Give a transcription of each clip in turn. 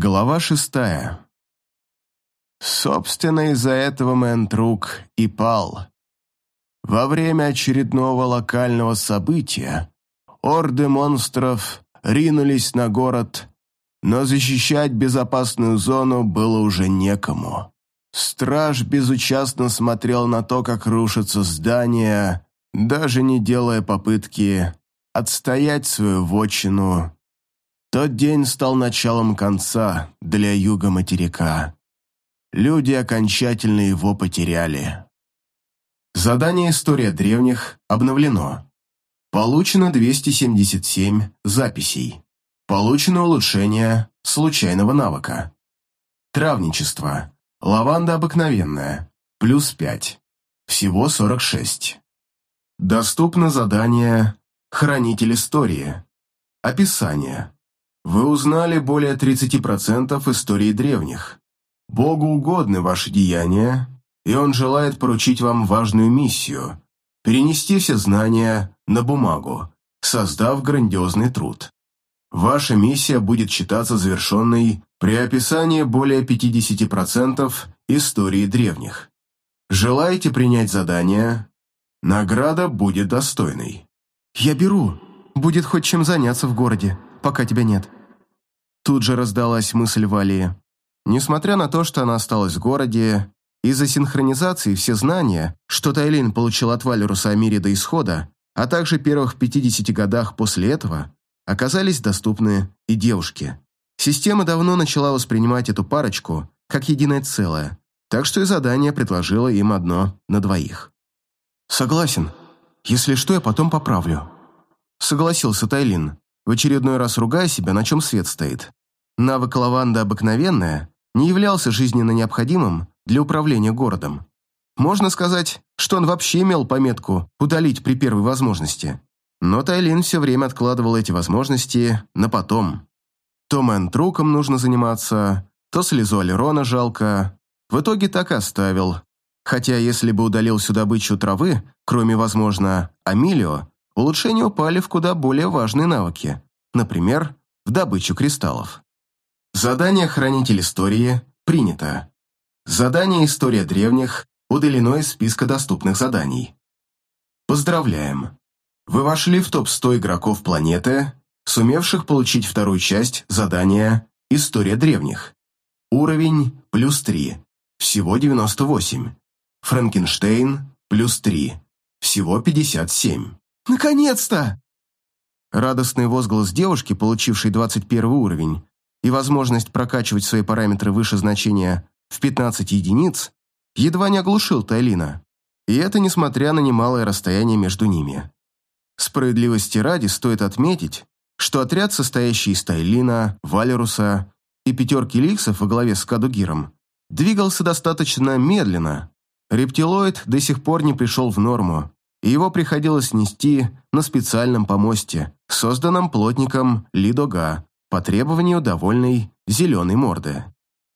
Глава шестая. Собственно, из-за этого Мэнтрук и пал. Во время очередного локального события орды монстров ринулись на город, но защищать безопасную зону было уже некому. Страж безучастно смотрел на то, как рушатся здания, даже не делая попытки отстоять свою вотчину. Тот день стал началом конца для юга материка. Люди окончательно его потеряли. Задание «История древних» обновлено. Получено 277 записей. Получено улучшение случайного навыка. Травничество. Лаванда обыкновенная. Плюс 5. Всего 46. Доступно задание «Хранитель истории». Описание. Вы узнали более 30% истории древних. Богу угодны ваши деяния, и Он желает поручить вам важную миссию – перенести все знания на бумагу, создав грандиозный труд. Ваша миссия будет считаться завершенной при описании более 50% истории древних. Желаете принять задание? Награда будет достойной. «Я беру. Будет хоть чем заняться в городе, пока тебя нет». Тут же раздалась мысль Валии. Несмотря на то, что она осталась в городе, из-за синхронизации все знания, что Тайлин получил от Валеруса о мире до исхода, а также первых 50 годах после этого, оказались доступны и девушке. Система давно начала воспринимать эту парочку как единое целое, так что и задание предложило им одно на двоих. «Согласен. Если что, я потом поправлю», — согласился Тайлин, в очередной раз ругая себя, на чем свет стоит. Навык лаванда обыкновенная не являлся жизненно необходимым для управления городом. Можно сказать, что он вообще имел пометку «удалить при первой возможности». Но Тайлин все время откладывал эти возможности на потом. То мэн-труком нужно заниматься, то слезу Алерона жалко. В итоге так и оставил. Хотя если бы удалил всю добычу травы, кроме, возможно, Амилио, улучшения упали в куда более важные навыки. Например, в добычу кристаллов. Задание «Хранитель истории» принято. Задание «История древних» удалено из списка доступных заданий. Поздравляем! Вы вошли в топ-100 игроков планеты, сумевших получить вторую часть задания «История древних». Уровень плюс 3, всего 98. Франкенштейн плюс 3, всего 57. «Наконец-то!» Радостный возглас девушки, получившей 21 уровень, и возможность прокачивать свои параметры выше значения в 15 единиц, едва не оглушил Тайлина. И это несмотря на немалое расстояние между ними. Справедливости ради стоит отметить, что отряд, состоящий из Тайлина, Валеруса и пятерки ликсов во главе с Кадугиром, двигался достаточно медленно. Рептилоид до сих пор не пришел в норму, и его приходилось нести на специальном помосте, созданном плотником Лидога, по требованию довольной зеленой морды.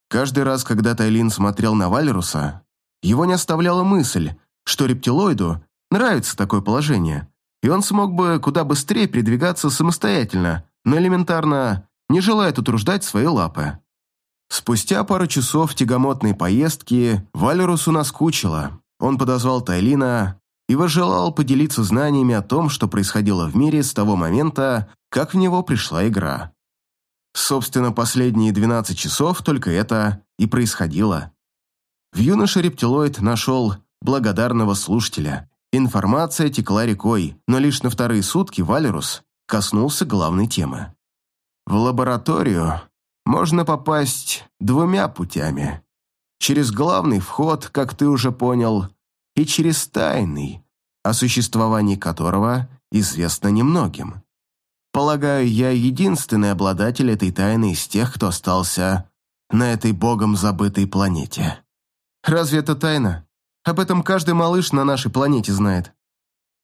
Каждый раз, когда Тайлин смотрел на Валеруса, его не оставляла мысль, что рептилоиду нравится такое положение, и он смог бы куда быстрее передвигаться самостоятельно, но элементарно не желает утруждать свои лапы. Спустя пару часов тягомотной поездки Валерусу наскучило. Он подозвал Тайлина и возжелал поделиться знаниями о том, что происходило в мире с того момента, как в него пришла игра. Собственно, последние 12 часов только это и происходило. В юноше рептилоид нашел благодарного слушателя, Информация текла рекой, но лишь на вторые сутки Валерус коснулся главной темы. В лабораторию можно попасть двумя путями. Через главный вход, как ты уже понял, и через тайный, о существовании которого известно немногим. Полагаю, я единственный обладатель этой тайны из тех, кто остался на этой богом забытой планете. Разве это тайна? Об этом каждый малыш на нашей планете знает.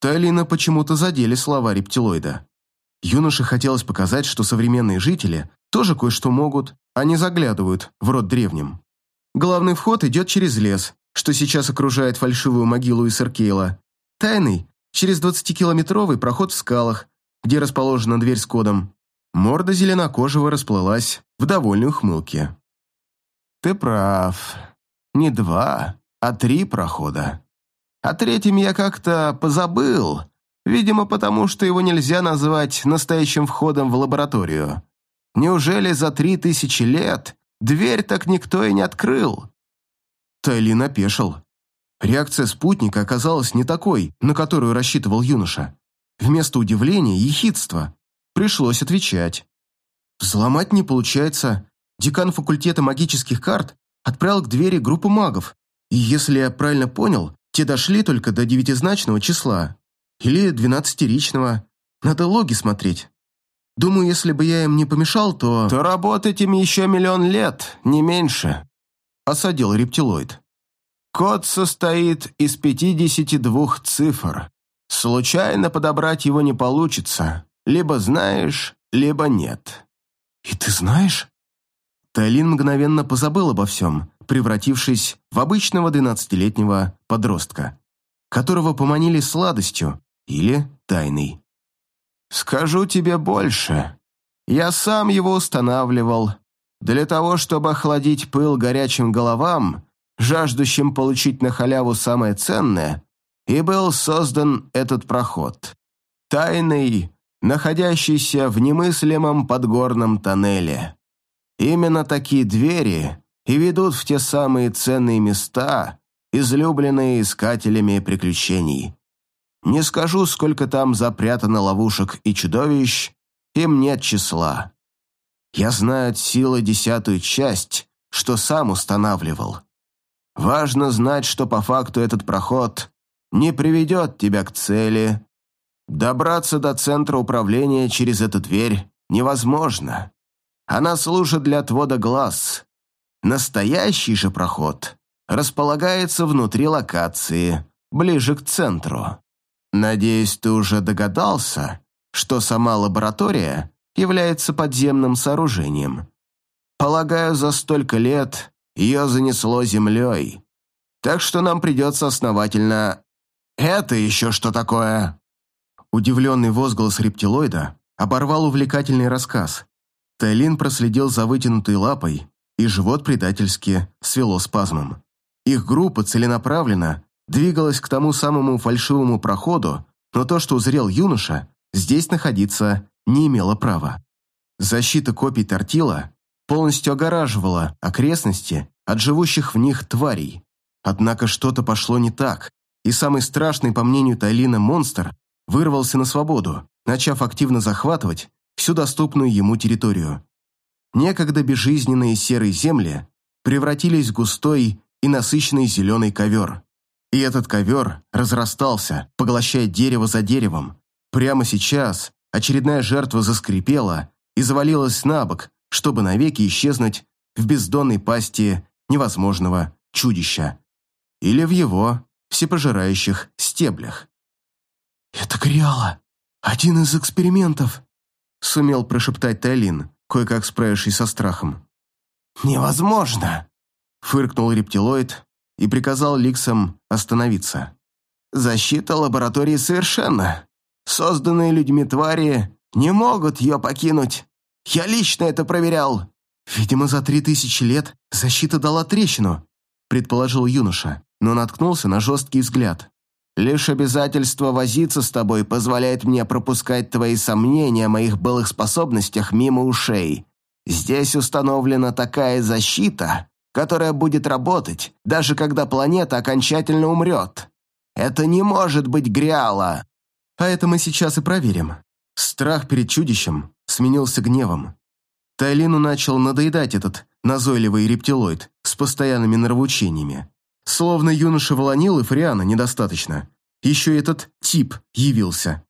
Тайлина почему-то задели слова рептилоида. Юноше хотелось показать, что современные жители тоже кое-что могут, а не заглядывают в рот древним. Главный вход идет через лес, что сейчас окружает фальшивую могилу Исеркейла. Тайный – через 20-километровый проход в скалах, где расположена дверь с кодом. Морда зеленокожего расплылась в довольной ухмылке. «Ты прав. Не два, а три прохода. О третьем я как-то позабыл, видимо, потому что его нельзя назвать настоящим входом в лабораторию. Неужели за три тысячи лет дверь так никто и не открыл?» Тайлин опешил. Реакция спутника оказалась не такой, на которую рассчитывал юноша. Вместо удивления – ехидство. Пришлось отвечать. Взломать не получается. Декан факультета магических карт отправил к двери группу магов. И если я правильно понял, те дошли только до девятизначного числа. Или двенадцатиричного. Надо логи смотреть. Думаю, если бы я им не помешал, то... То работать им еще миллион лет, не меньше. Осадил рептилоид. Код состоит из 52 цифр. Случайно подобрать его не получится. Либо знаешь, либо нет. «И ты знаешь?» Тайлин мгновенно позабыл обо всем, превратившись в обычного двенадцатилетнего подростка, которого поманили сладостью или тайной. «Скажу тебе больше. Я сам его устанавливал. Для того, чтобы охладить пыл горячим головам, жаждущим получить на халяву самое ценное, и был создан этот проход. Тайный, находящийся в немыслимом подгорном тоннеле. Именно такие двери и ведут в те самые ценные места, излюбленные искателями приключений. Не скажу, сколько там запрятано ловушек и чудовищ, им нет числа. Я знаю от силы десятую часть, что сам устанавливал. Важно знать, что по факту этот проход не приведет тебя к цели. Добраться до центра управления через эту дверь невозможно. Она служит для отвода глаз. Настоящий же проход располагается внутри локации, ближе к центру. Надеюсь, ты уже догадался, что сама лаборатория является подземным сооружением. Полагаю, за столько лет ее занесло землей. Так что нам придется основательно... Это еще что такое?» Удивленный возглас рептилоида оборвал увлекательный рассказ. Тайлин проследил за вытянутой лапой, и живот предательски свело спазмом. Их группа целенаправленно двигалась к тому самому фальшивому проходу, но то, что узрел юноша, здесь находиться не имело права. Защита копий Тортила полностью огораживала окрестности от живущих в них тварей. Однако что-то пошло не так, и самый страшный, по мнению Тайлина, монстр вырвался на свободу, начав активно захватывать всю доступную ему территорию. Некогда безжизненные серые земли превратились в густой и насыщенный зеленый ковер. И этот ковер разрастался, поглощая дерево за деревом. Прямо сейчас очередная жертва заскрипела и завалилась на бок, чтобы навеки исчезнуть в бездонной пасти невозможного чудища. Или в его всепожирающих стеблях. «Это Гриала, один из экспериментов», — сумел прошептать Тайлин, кое-как справившись со страхом. «Невозможно!» — фыркнул рептилоид и приказал Ликсам остановиться. «Защита лаборатории совершенно. Созданные людьми твари не могут ее покинуть. Я лично это проверял». «Видимо, за три тысячи лет защита дала трещину», предположил юноша, но наткнулся на жесткий взгляд. «Лишь обязательство возиться с тобой позволяет мне пропускать твои сомнения о моих былых способностях мимо ушей. Здесь установлена такая защита, которая будет работать, даже когда планета окончательно умрет. Это не может быть Гриала!» А это мы сейчас и проверим. Страх перед чудищем сменился гневом. Тайлину начал надоедать этот назойливый рептилоид с постоянными нравоучениями. Словно юноша Волонил и Фриана недостаточно. Еще этот тип явился.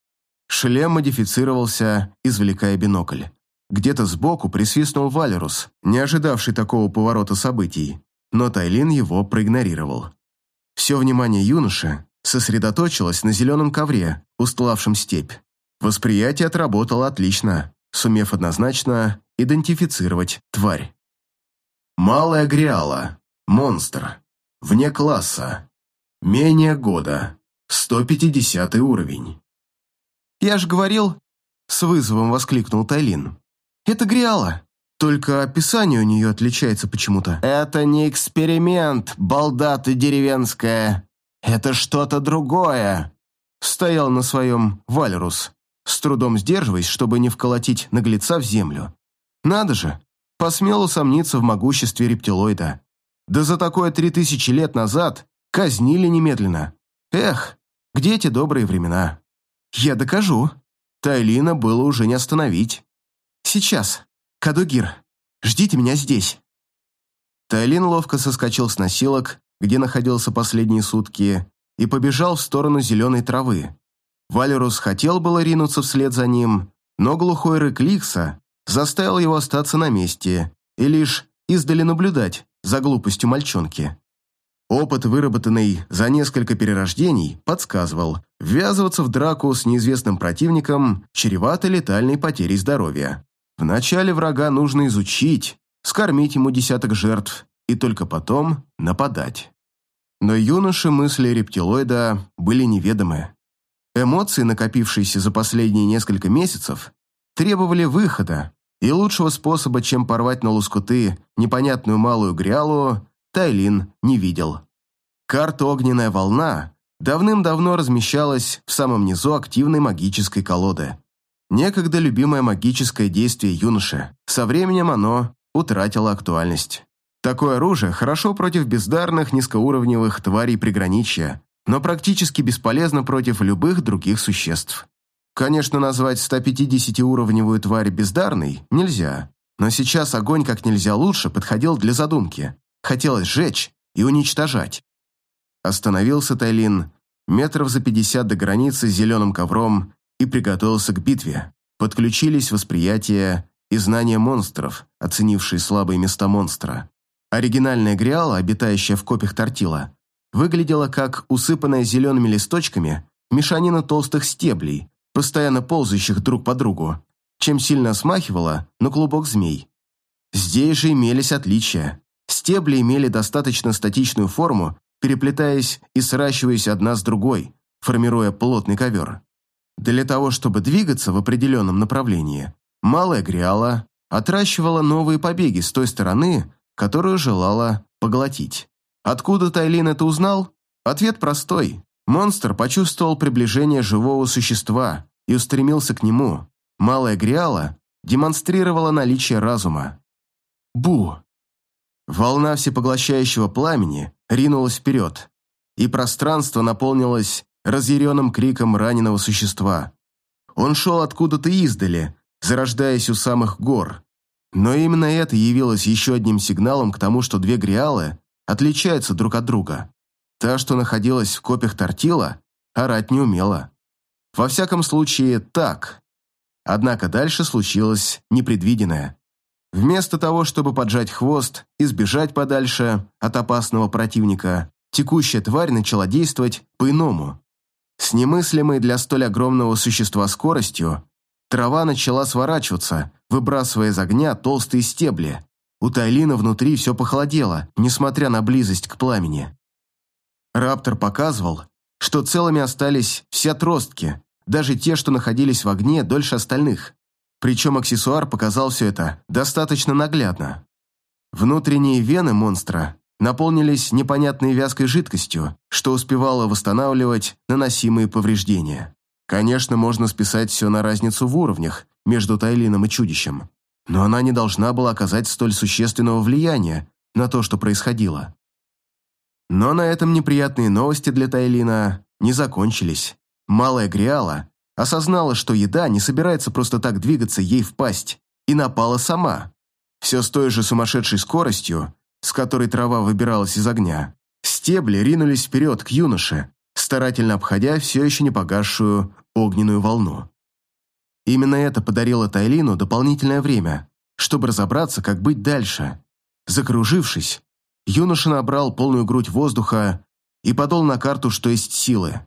Шлем модифицировался, извлекая бинокль. Где-то сбоку присвистнул Валерус, не ожидавший такого поворота событий, но Тайлин его проигнорировал. Все внимание юноши сосредоточилось на зеленом ковре, устлавшем степь. Восприятие отработало отлично, сумев однозначно идентифицировать тварь. Малая Гриала. Монстр. Вне класса. Менее года. 150 уровень. «Я же говорил...» — с вызовом воскликнул Тайлин. Это Гриала. Только описание у нее отличается почему-то». «Это не эксперимент, балда ты деревенская. Это что-то другое», — стоял на своем Вальрус, с трудом сдерживаясь, чтобы не вколотить наглеца в землю. «Надо же, посмел усомниться в могуществе рептилоида. Да за такое три тысячи лет назад казнили немедленно. Эх, где эти добрые времена? Я докажу. Тайлина было уже не остановить. Сейчас. Кадугир, ждите меня здесь. Тайлин ловко соскочил с носилок, где находился последние сутки, и побежал в сторону зеленой травы. Валерус хотел было ринуться вслед за ним, но глухой рык Ликса заставил его остаться на месте и лишь издали наблюдать за глупостью мальчонки. Опыт, выработанный за несколько перерождений, подсказывал, ввязываться в драку с неизвестным противником чревато летальной потерей здоровья. Вначале врага нужно изучить, скормить ему десяток жертв и только потом нападать. Но юноше мысли рептилоида были неведомы. Эмоции, накопившиеся за последние несколько месяцев, требовали выхода, и лучшего способа, чем порвать на лоскуты непонятную малую грялу, Тайлин не видел. Карта «Огненная волна» давным-давно размещалась в самом низу активной магической колоды. Некогда любимое магическое действие юноши. Со временем оно утратило актуальность. Такое оружие хорошо против бездарных низкоуровневых тварей приграничья, но практически бесполезно против любых других существ. Конечно, назвать 150-уровневую тварь бездарной нельзя, но сейчас огонь как нельзя лучше подходил для задумки. Хотелось сжечь и уничтожать. Остановился Тайлин метров за 50 до границы с зеленым ковром и приготовился к битве. Подключились восприятие и знания монстров, оценившие слабые места монстра. Оригинальная гриала, обитающая в копьях тортила, выглядела как усыпанная зелеными листочками мешанина толстых стеблей, постоянно ползающих друг по другу, чем сильно смахивало на клубок змей. Здесь же имелись отличия. Стебли имели достаточно статичную форму, переплетаясь и сращиваясь одна с другой, формируя плотный ковер. Для того, чтобы двигаться в определенном направлении, малая гриала отращивала новые побеги с той стороны, которую желала поглотить. Откуда Тайлин это узнал? Ответ простой. Монстр почувствовал приближение живого существа и устремился к нему. Малая Гриала демонстрировала наличие разума. Бу! Волна всепоглощающего пламени ринулась вперед, и пространство наполнилось разъяренным криком раненого существа. Он шел откуда-то издали, зарождаясь у самых гор. Но именно это явилось еще одним сигналом к тому, что две гриалы отличаются друг от друга. Та, что находилась в копьях тортила, орать не умела. Во всяком случае, так. Однако дальше случилось непредвиденное. Вместо того, чтобы поджать хвост и сбежать подальше от опасного противника, текущая тварь начала действовать по-иному. С немыслимой для столь огромного существа скоростью, трава начала сворачиваться, выбрасывая из огня толстые стебли. У Тайлина внутри все похолодело, несмотря на близость к пламени. Раптор показывал, что целыми остались все отростки, даже те, что находились в огне дольше остальных. Причем аксессуар показал все это достаточно наглядно. Внутренние вены монстра наполнились непонятной вязкой жидкостью, что успевало восстанавливать наносимые повреждения. Конечно, можно списать все на разницу в уровнях между Тайлином и чудищем, но она не должна была оказать столь существенного влияния на то, что происходило. Но на этом неприятные новости для Тайлина не закончились. Малая Гриала осознала, что еда не собирается просто так двигаться ей в пасть, и напала сама. Все с той же сумасшедшей скоростью, с которой трава выбиралась из огня. Стебли ринулись вперед к юноше, старательно обходя все еще не погасшую огненную волну. Именно это подарило Тайлину дополнительное время, чтобы разобраться, как быть дальше. Закружившись, юноша набрал полную грудь воздуха и подол на карту, что есть силы.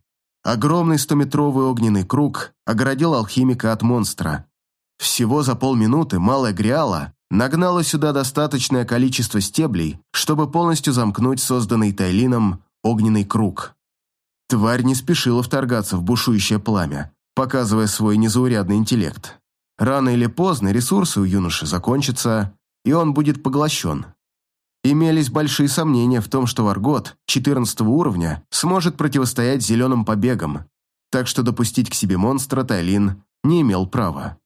Огромный стометровый огненный круг огородил алхимика от монстра. Всего за полминуты малая Гриала нагнала сюда достаточное количество стеблей, чтобы полностью замкнуть созданный Тайлином огненный круг. Тварь не спешила вторгаться в бушующее пламя, показывая свой незаурядный интеллект. Рано или поздно ресурсы у юноши закончатся, и он будет поглощен. Имелись большие сомнения в том, что Варгот 14 уровня сможет противостоять зеленым побегам, так что допустить к себе монстра Тайлин не имел права.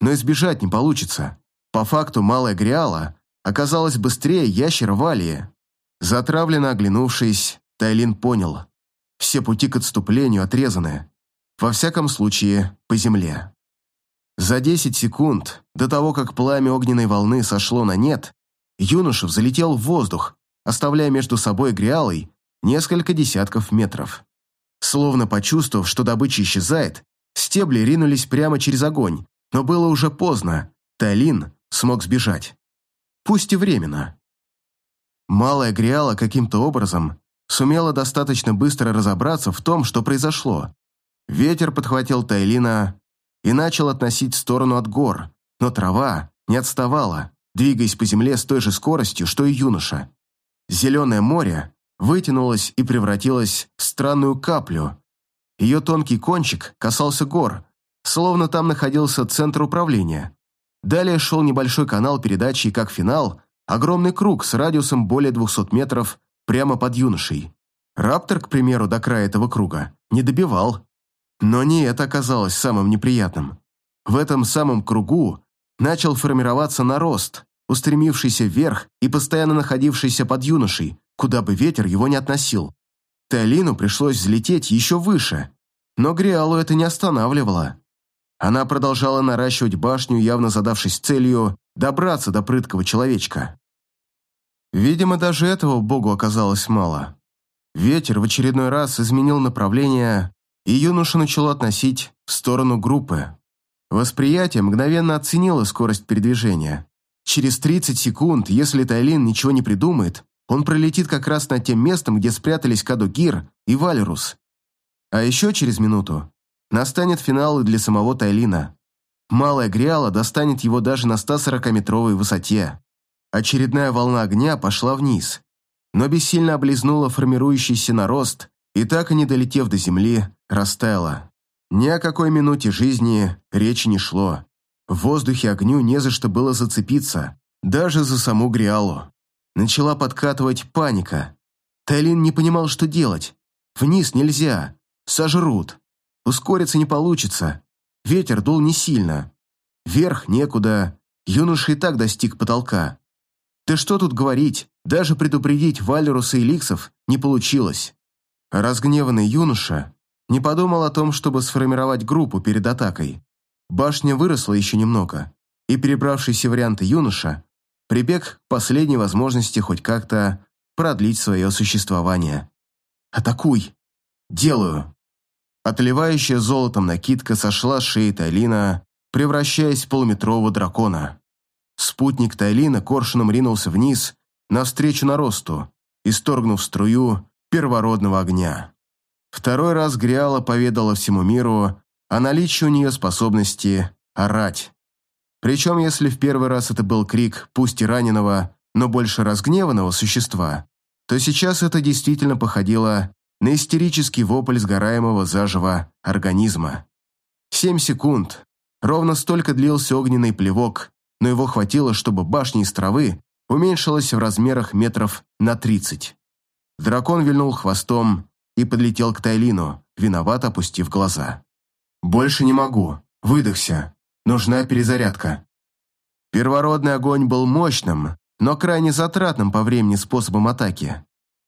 Но избежать не получится. По факту малая Гриала оказалась быстрее ящера Валии. Затравленно оглянувшись, Тайлин понял. Все пути к отступлению отрезаны. Во всяком случае, по земле. За 10 секунд до того, как пламя огненной волны сошло на нет, юноша взлетел в воздух, оставляя между собой Гриалой несколько десятков метров. Словно почувствовав, что добыча исчезает, стебли ринулись прямо через огонь, но было уже поздно, Талин смог сбежать. Пусть и временно. Малая Гриала каким-то образом сумела достаточно быстро разобраться в том, что произошло. Ветер подхватил Тайлина и начал относить в сторону от гор, но трава не отставала, двигаясь по земле с той же скоростью, что и юноша. Зеленое море вытянулось и превратилось в странную каплю. Ее тонкий кончик касался гор, словно там находился центр управления. Далее шел небольшой канал передачи и, как финал, огромный круг с радиусом более 200 метров прямо под юношей. Раптор, к примеру, до края этого круга не добивал. Но не это оказалось самым неприятным. В этом самом кругу начал формироваться нарост, устремившийся вверх и постоянно находившийся под юношей, куда бы ветер его не относил. Теолину пришлось взлететь еще выше, но Гриалу это не останавливало. Она продолжала наращивать башню, явно задавшись целью добраться до прыткого человечка. Видимо, даже этого богу оказалось мало. Ветер в очередной раз изменил направление, и юноша начало относить в сторону группы. Восприятие мгновенно оценило скорость передвижения. Через 30 секунд, если Тайлин ничего не придумает, он пролетит как раз над тем местом, где спрятались Кадугир и Валерус. А еще через минуту настанет финал и для самого Тайлина. Малая Гриала достанет его даже на 140-метровой высоте. Очередная волна огня пошла вниз, но бессильно облизнула формирующийся нарост и, так и не долетев до земли, растаяла. Ни о какой минуте жизни речи не шло. В воздухе огню не за что было зацепиться, даже за саму Гриалу. Начала подкатывать паника. Тайлин не понимал, что делать. Вниз нельзя. Сожрут. Ускориться не получится. Ветер дул не сильно. Вверх некуда. Юноша и так достиг потолка. Да что тут говорить, даже предупредить Валеруса и Ликсов не получилось. Разгневанный юноша не подумал о том, чтобы сформировать группу перед атакой. Башня выросла еще немного, и перебравшийся варианты юноша прибег к последней возможности хоть как-то продлить свое существование. «Атакуй!» «Делаю!» Отливающая золотом накидка сошла с шеи Тайлина, превращаясь в полуметрового дракона. Спутник Тайлина коршуном ринулся вниз, навстречу наросту, исторгнув струю первородного огня. Второй раз Гриала поведала всему миру о наличии у нее способности орать. Причем, если в первый раз это был крик, пусть и раненого, но больше разгневанного существа, то сейчас это действительно походило на истерический вопль сгораемого заживо организма. Семь секунд. Ровно столько длился огненный плевок, но его хватило, чтобы башня из травы уменьшилась в размерах метров на тридцать. Дракон вильнул хвостом и подлетел к Тайлину, виновато опустив глаза. «Больше не могу. Выдохся. Нужна перезарядка». Первородный огонь был мощным, но крайне затратным по времени способом атаки.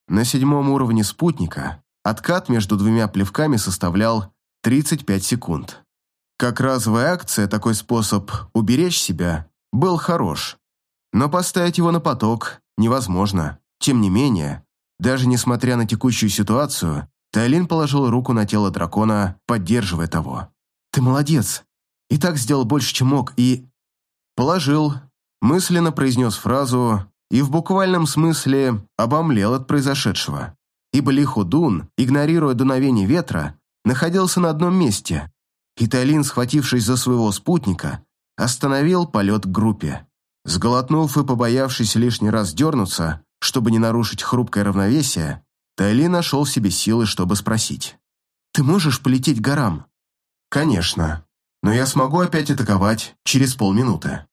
На седьмом уровне спутника откат между двумя плевками составлял 35 секунд. Как разовая акция такой способ уберечь себя был хорош, но поставить его на поток невозможно. Тем не менее, даже несмотря на текущую ситуацию, Тайлин положил руку на тело дракона, поддерживая того. «Ты молодец. И так сделал больше, чем мог, и...» «Положил», мысленно произнес фразу и в буквальном смысле обомлел от произошедшего, ибо Лихудун, игнорируя дуновение ветра, находился на одном месте, и Тайлин, схватившись за своего спутника, остановил полет к группе. Сглотнув и побоявшись лишний раз дернуться, чтобы не нарушить хрупкое равновесие, Тайли нашел себе силы, чтобы спросить. «Ты можешь полететь горам?» «Конечно». но я смогу опять атаковать через полминуты.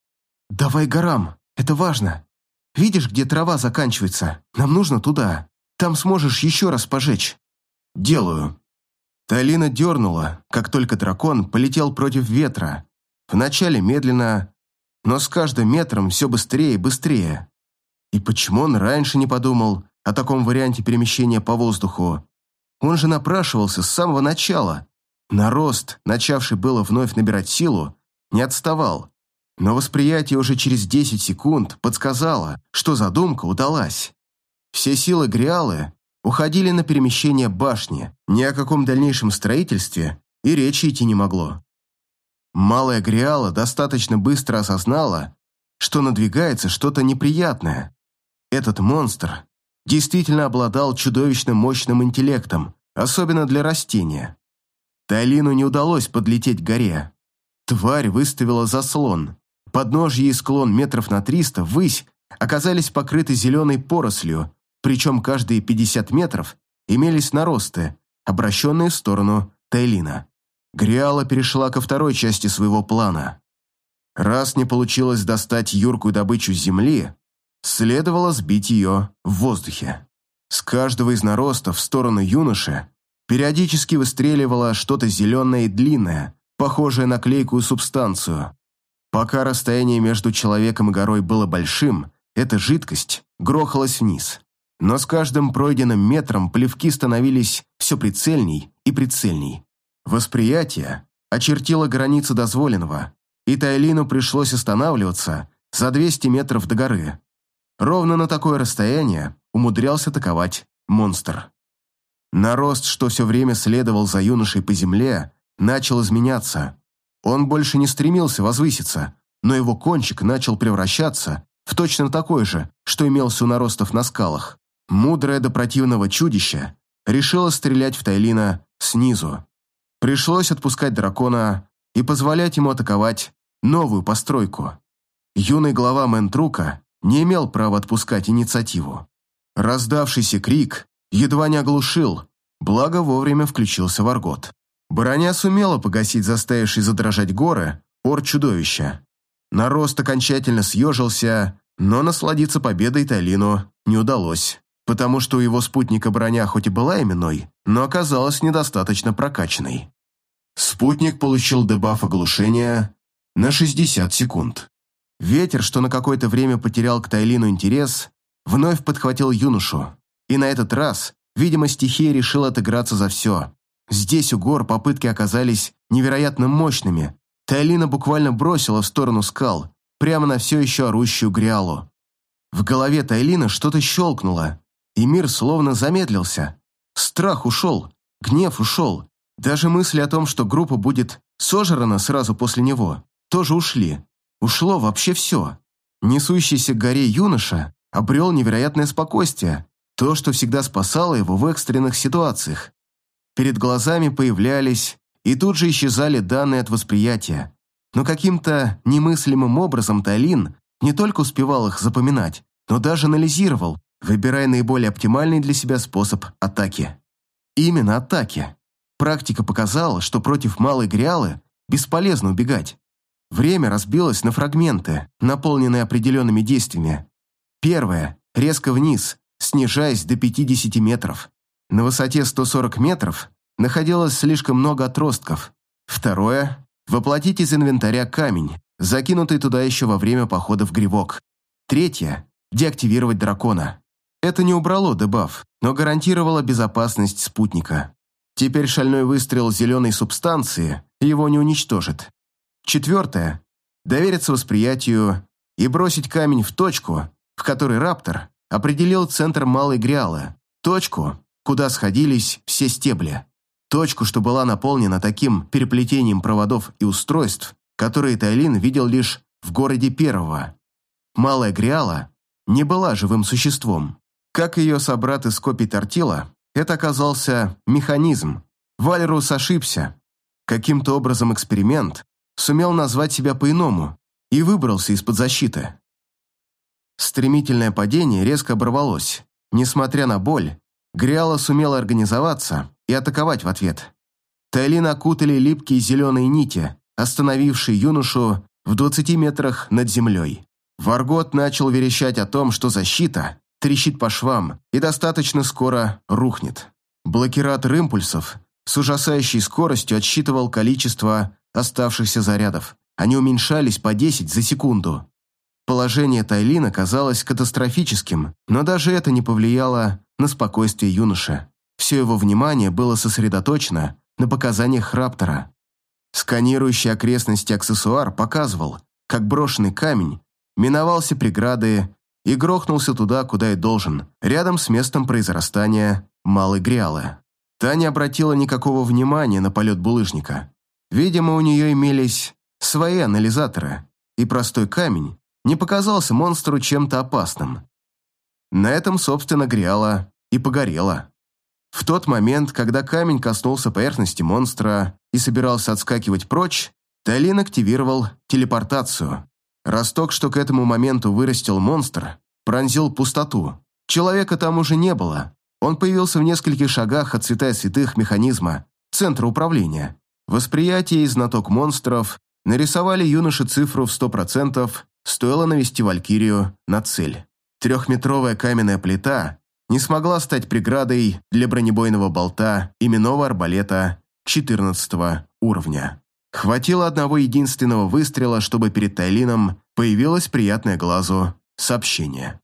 «Давай горам, это важно. Видишь, где трава заканчивается? Нам нужно туда. Там сможешь еще раз пожечь». «Делаю». Талина дернула, как только дракон полетел против ветра. Вначале медленно, но с каждым метром все быстрее и быстрее. И почему он раньше не подумал о таком варианте перемещения по воздуху? Он же напрашивался с самого начала. Нарост, начавший было вновь набирать силу, не отставал. Но восприятие уже через 10 секунд подсказало, что задумка удалась. Все силы Гриалы уходили на перемещение башни, ни о каком дальнейшем строительстве и речи идти не могло. Малая Гриала достаточно быстро осознала, что надвигается что-то неприятное. Этот монстр действительно обладал чудовищно мощным интеллектом, особенно для растения. Тайлину не удалось подлететь к горе. Тварь выставила заслон. Подножье и склон метров на триста ввысь оказались покрыты зеленой порослью, причем каждые 50 метров имелись наросты, обращенные в сторону Тайлина. Гриала перешла ко второй части своего плана. Раз не получилось достать юркую добычу с земли, следовало сбить ее в воздухе. С каждого из наростов в сторону юноши периодически выстреливало что-то зеленое и длинное, похожее на клейкую субстанцию. Пока расстояние между человеком и горой было большим, эта жидкость грохалась вниз. Но с каждым пройденным метром плевки становились все прицельней и прицельней. Восприятие очертило границу дозволенного, и Тайлину пришлось останавливаться за 200 метров до горы. Ровно на такое расстояние умудрялся атаковать монстр. Нарост, что все время следовал за юношей по земле, начал изменяться. Он больше не стремился возвыситься, но его кончик начал превращаться в точно такой же, что имелся у наростов на скалах. Мудрое до противного чудище решило стрелять в Тайлина снизу. Пришлось отпускать дракона и позволять ему атаковать новую постройку. Юный глава Ментрука не имел права отпускать инициативу. Раздавшийся крик едва не оглушил, благо вовремя включился Варгот. Броня сумела погасить заставивший задрожать горы ор чудовища. Нарост окончательно съежился, но насладиться победой Тайлину не удалось потому что у его спутника броня хоть и была именной, но оказалась недостаточно прокачанной. Спутник получил дебаф оглушения на 60 секунд. Ветер, что на какое-то время потерял к Тайлину интерес, вновь подхватил юношу, и на этот раз, видимо, стихия решила отыграться за все. Здесь у гор попытки оказались невероятно мощными. Тайлина буквально бросила в сторону скал, прямо на все еще орущую Гриалу. В голове Тайлина что-то щелкнуло, и мир словно замедлился. Страх ушел, гнев ушел. Даже мысли о том, что группа будет сожрана сразу после него, тоже ушли. Ушло вообще все. Несущийся к горе юноша обрел невероятное спокойствие, то, что всегда спасало его в экстренных ситуациях. Перед глазами появлялись и тут же исчезали данные от восприятия. Но каким-то немыслимым образом Талин не только успевал их запоминать, но даже анализировал, выбирая наиболее оптимальный для себя способ атаки. Именно атаки. Практика показала, что против малой гриалы бесполезно убегать. Время разбилось на фрагменты, наполненные определенными действиями. Первое – резко вниз, снижаясь до 50 метров. На высоте 140 метров находилось слишком много отростков. Второе – воплотить из инвентаря камень, закинутый туда еще во время похода в грибок. Третье – деактивировать дракона. Это не убрало дебаф, но гарантировало безопасность спутника. Теперь шальной выстрел зеленой субстанции его не уничтожит. Четвертое – довериться восприятию и бросить камень в точку, в которой Раптор определил центр Малой Гриалы, точку, куда сходились все стебли, точку, что была наполнена таким переплетением проводов и устройств, которые Тайлин видел лишь в городе Первого. Малая Гриала не была живым существом. Как ее собрат из копий Тортила, это оказался механизм. Валерус ошибся. Каким-то образом эксперимент сумел назвать себя по-иному и выбрался из-под защиты. Стремительное падение резко оборвалось. Несмотря на боль, Гриала сумела организоваться и атаковать в ответ. Тайлин окутали липкие зеленые нити, остановивший юношу в 20 метрах над землей. Варгот начал верещать о том, что защита трещит по швам и достаточно скоро рухнет. Блокиратор импульсов с ужасающей скоростью отсчитывал количество оставшихся зарядов. Они уменьшались по 10 за секунду. Положение Тайлина казалось катастрофическим, но даже это не повлияло на спокойствие юноши. Все его внимание было сосредоточено на показаниях Раптора. Сканирующий окрестности аксессуар показывал, как брошенный камень миновался преграды и грохнулся туда, куда и должен, рядом с местом произрастания малой гриалы. Та не обратила никакого внимания на полет булыжника. Видимо, у нее имелись свои анализаторы, и простой камень не показался монстру чем-то опасным. На этом, собственно, гриала и погорела. В тот момент, когда камень коснулся поверхности монстра и собирался отскакивать прочь, Тайлин активировал телепортацию. Росток, что к этому моменту вырастил монстр, пронзил пустоту. Человека там уже не было. Он появился в нескольких шагах от святая святых механизма, центра управления. Восприятие и знаток монстров нарисовали юноше цифру в 100%, стоило навести Валькирию на цель. Трехметровая каменная плита не смогла стать преградой для бронебойного болта именного арбалета 14 уровня. Хватило одного единственного выстрела, чтобы перед Тайлином появилось приятное глазу сообщение.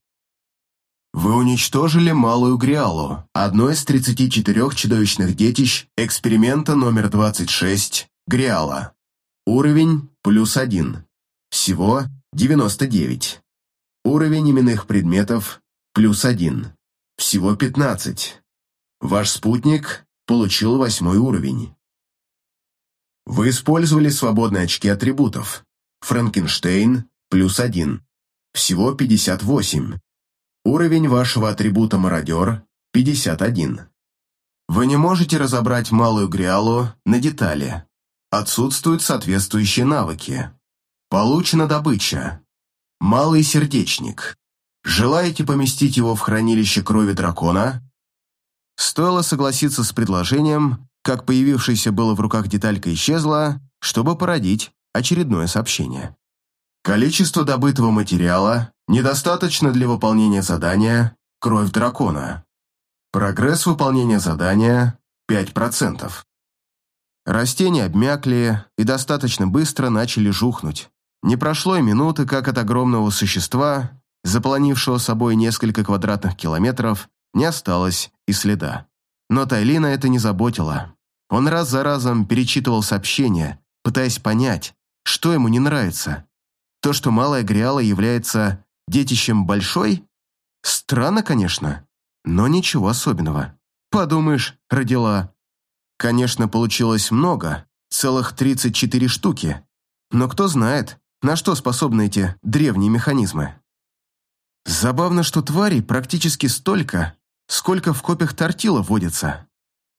Вы уничтожили Малую Гриалу, одно из 34 чудовищных детищ эксперимента номер 26 Гриала. Уровень плюс 1. Всего 99. Уровень именных предметов плюс 1. Всего 15. Ваш спутник получил восьмой уровень. Вы использовали свободные очки атрибутов. Франкенштейн плюс 1. Всего 58. Уровень вашего атрибута «Мародер» 51. Вы не можете разобрать малую гриалу на детали. Отсутствуют соответствующие навыки. Получена добыча. Малый сердечник. Желаете поместить его в хранилище крови дракона? Стоило согласиться с предложением, как появившаяся было в руках деталька исчезла, чтобы породить очередное сообщение. Количество добытого материала недостаточно для выполнения задания «Кровь дракона». Прогресс выполнения задания 5%. Растения обмякли и достаточно быстро начали жухнуть. Не прошло и минуты, как от огромного существа заполонившего собой несколько квадратных километров, не осталось и следа. Но Тайлина это не заботило. Он раз за разом перечитывал сообщения, пытаясь понять, что ему не нравится. То, что Малая Гриала является детищем большой? Странно, конечно, но ничего особенного. Подумаешь, родила. Конечно, получилось много, целых 34 штуки. Но кто знает, на что способны эти древние механизмы. Забавно, что тварей практически столько, сколько в копиях тортила водится.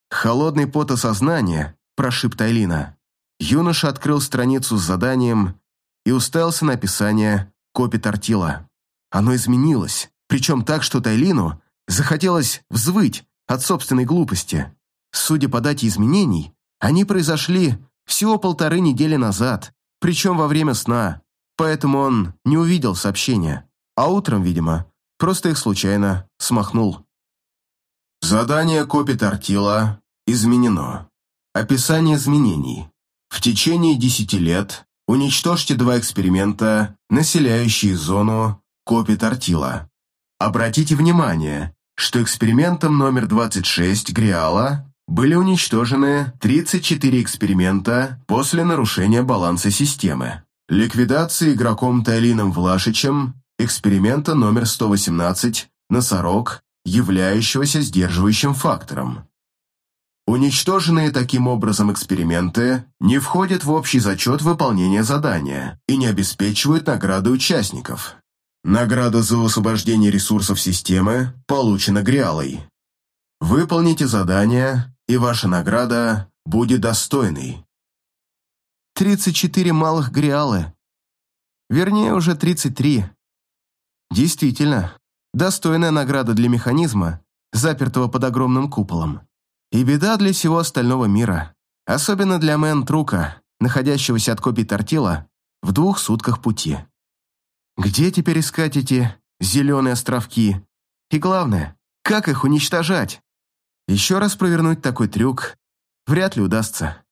Холодный пот осознания, прошиб Тайлина. Юноша открыл страницу с заданием и уставился на описание копи тортила. Оно изменилось, причем так, что Тайлину захотелось взвыть от собственной глупости. Судя по дате изменений, они произошли всего полторы недели назад, причем во время сна, поэтому он не увидел сообщения а утром, видимо, просто их случайно смахнул. Задание копи Тортила изменено. Описание изменений. В течение 10 лет уничтожьте два эксперимента, населяющие зону копи Тортила. Обратите внимание, что экспериментом номер 26 Гриала были уничтожены 34 эксперимента после нарушения баланса системы. Ликвидация игроком Тайлином Влашичем эксперимента номер 118 «Носорог», являющегося сдерживающим фактором. Уничтоженные таким образом эксперименты не входят в общий зачет выполнения задания и не обеспечивают награды участников. Награда за освобождение ресурсов системы получена Гриалой. Выполните задание, и ваша награда будет достойной. 34 малых Гриалы. Вернее, уже 33. Действительно, достойная награда для механизма, запертого под огромным куполом. И беда для всего остального мира, особенно для Мэн Трука, находящегося от копий Тортила в двух сутках пути. Где теперь искать эти зеленые островки? И главное, как их уничтожать? Еще раз провернуть такой трюк вряд ли удастся.